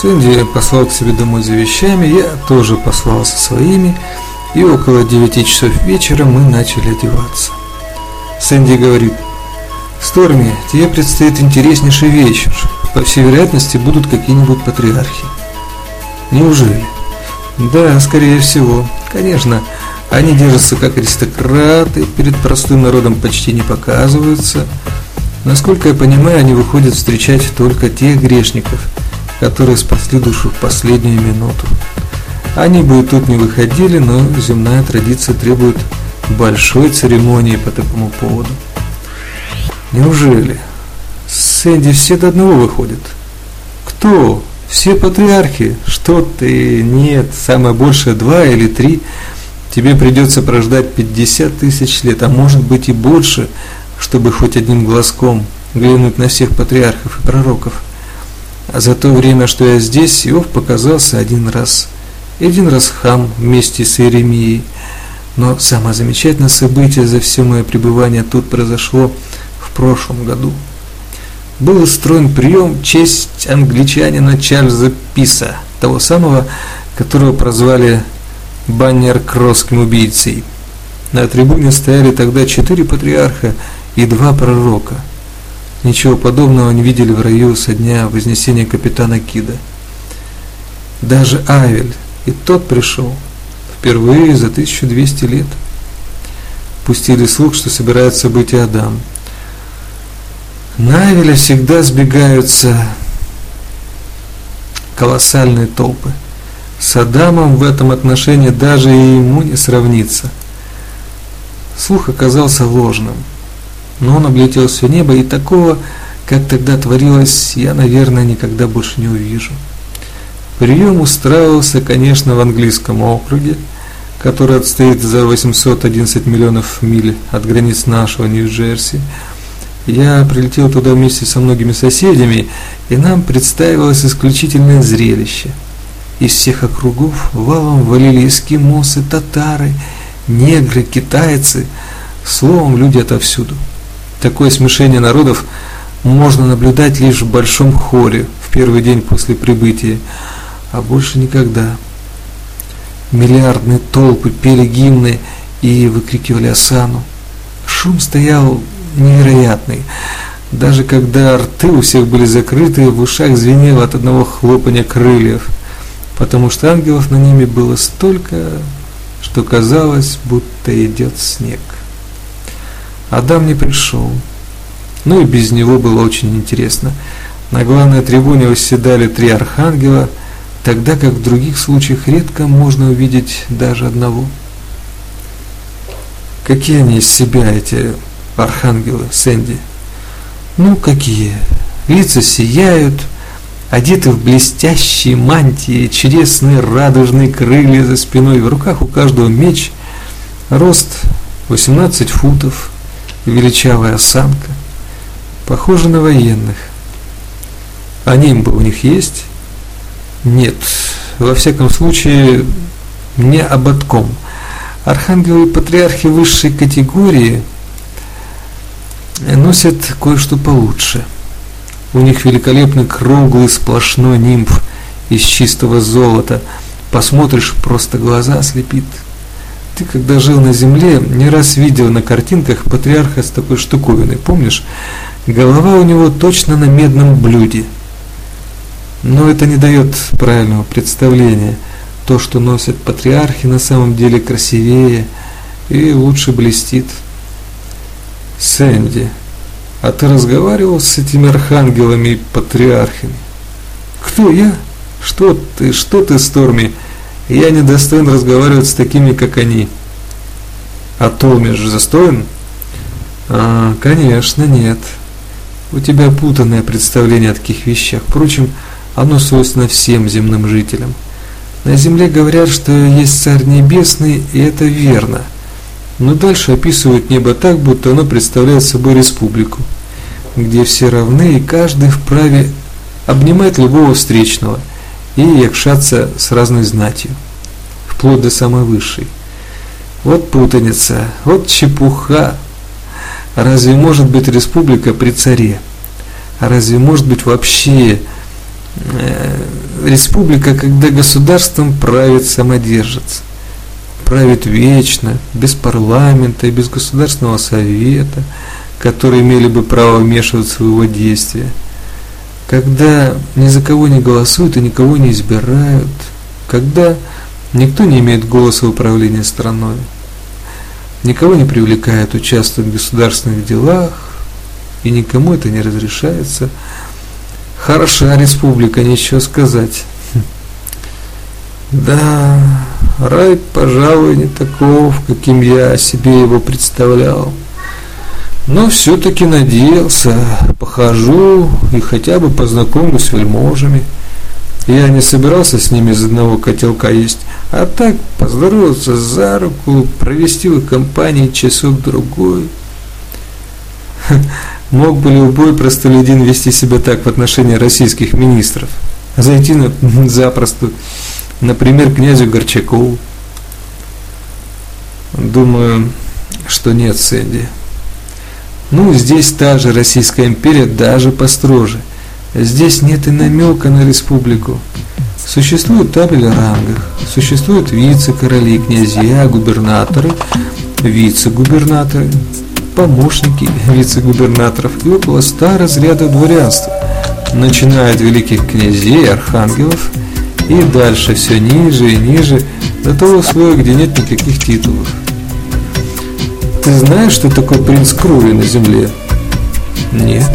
Сэнди послал к себе домой за вещами, я тоже послал со своими, и около 9 часов вечера мы начали одеваться. Сэнди говорит, «Сторми, тебе предстоит интереснейший вечер. По всей вероятности будут какие-нибудь патриархи». «Неужели?» «Да, скорее всего. Конечно, они держатся как аристократы, перед простым народом почти не показываются. Насколько я понимаю, они выходят встречать только тех грешников, которые спасли душу в последнюю минуту. Они бы и тут не выходили, но земная традиция требует большой церемонии по такому поводу. Неужели? Сэнди все до одного выходят. Кто? Все патриархи? Что ты? Нет, самое большее два или три. Тебе придется прождать 50 тысяч лет, а может быть и больше, чтобы хоть одним глазком глянуть на всех патриархов и пророков. За то время, что я здесь, Иов показался один раз. Один раз хам вместе с Иеремией – но самое замечательное событие за все мое пребывание тут произошло в прошлом году. Был устроен прием в честь англичанина Чарльза Писа, того самого, которого прозвали Баннер-Кросским убийцей. На трибуне стояли тогда четыре патриарха и два пророка. Ничего подобного не видели в раю со дня вознесения капитана Кида. Даже Авель, и тот пришел – впервые за 1200 лет. Пустили слух, что собирается быть и Адам. На Авеля всегда сбегаются колоссальные толпы. С Адамом в этом отношении даже и ему не сравнится. Слух оказался ложным, но он облетел все небо, и такого, как тогда творилось, я, наверное, никогда больше не увижу. Прием устраивался, конечно, в английском округе, который отстоит за 811 миллионов миль от границ нашего Нью-Джерси. Я прилетел туда вместе со многими соседями, и нам представилось исключительное зрелище. Из всех округов валом валили эскимосы, татары, негры, китайцы, словом, люди отовсюду. Такое смешение народов можно наблюдать лишь в большом хоре в первый день после прибытия а больше никогда. Миллиардные толпы пели гимны и выкрикивали осану. Шум стоял невероятный. Даже когда рты у всех были закрыты, в ушах звенело от одного хлопания крыльев, потому что ангелов на ними было столько, что казалось, будто идет снег. Адам не пришел. Ну и без него было очень интересно. На главной трибуне восседали три архангела – тогда как в других случаях редко можно увидеть даже одного. Какие они из себя, эти архангелы, Сэнди? Ну, какие? Лица сияют, одеты в блестящие мантии, чудесные радужные крылья за спиной, в руках у каждого меч, рост 18 футов, величавая осанка, похожи на военных. А нимбы у них есть? Нет, во всяком случае, не ободком. Архангелы и патриархи высшей категории носят кое-что получше. У них великолепный круглый сплошной нимб из чистого золота. Посмотришь, просто глаза ослепит. Ты, когда жил на земле, не раз видел на картинках патриарха с такой штуковиной, помнишь? Голова у него точно на медном блюде – но это не дает правильного представления. То, что носят патриархи, на самом деле красивее и лучше блестит. Сэнди, а ты разговаривал с этими архангелами и патриархами? Кто я? Что ты, что ты, Сторми? Я не достоин разговаривать с такими, как они. А Толмиш застоин? А, конечно, нет. У тебя путанное представление о таких вещах. Впрочем, оно свойственно всем земным жителям. На земле говорят, что есть Царь Небесный, и это верно. Но дальше описывают небо так, будто оно представляет собой республику, где все равны и каждый вправе обнимать любого встречного и якшаться с разной знатью, вплоть до самой высшей. Вот путаница, вот чепуха. Разве может быть республика при царе? Разве может быть вообще Э, республика, когда государством правит самодержец. Правит вечно, без парламента и без государственного совета, которые имели бы право вмешиваться в его действия. Когда ни за кого не голосуют и никого не избирают, когда никто не имеет голоса в управлении страной, никого не привлекает участвовать в государственных делах, и никому это не разрешается. Хороша республика, ничего сказать. Да, рай, пожалуй, не таков, каким я себе его представлял. Но все-таки надеялся, похожу и хотя бы познакомлюсь с вельможами. Я не собирался с ними из одного котелка есть, а так поздороваться за руку, провести в их компании часок-другой. Мог бы любой простолюдин вести себя так в отношении российских министров? Зайти на, запросто, например, князю Горчакову? Думаю, что нет, Сэнди. Ну, здесь та же Российская империя, даже построже. Здесь нет и намека на республику. Существует табель о рангах, существуют вице-короли, князья, губернаторы, вице-губернаторы, помощники вице-губернаторов и около ста разрядов дворянства, начиная от великих князей, архангелов и дальше все ниже и ниже до того слоя, где нет никаких титулов. Ты знаешь, что такое принц крови на земле? Нет.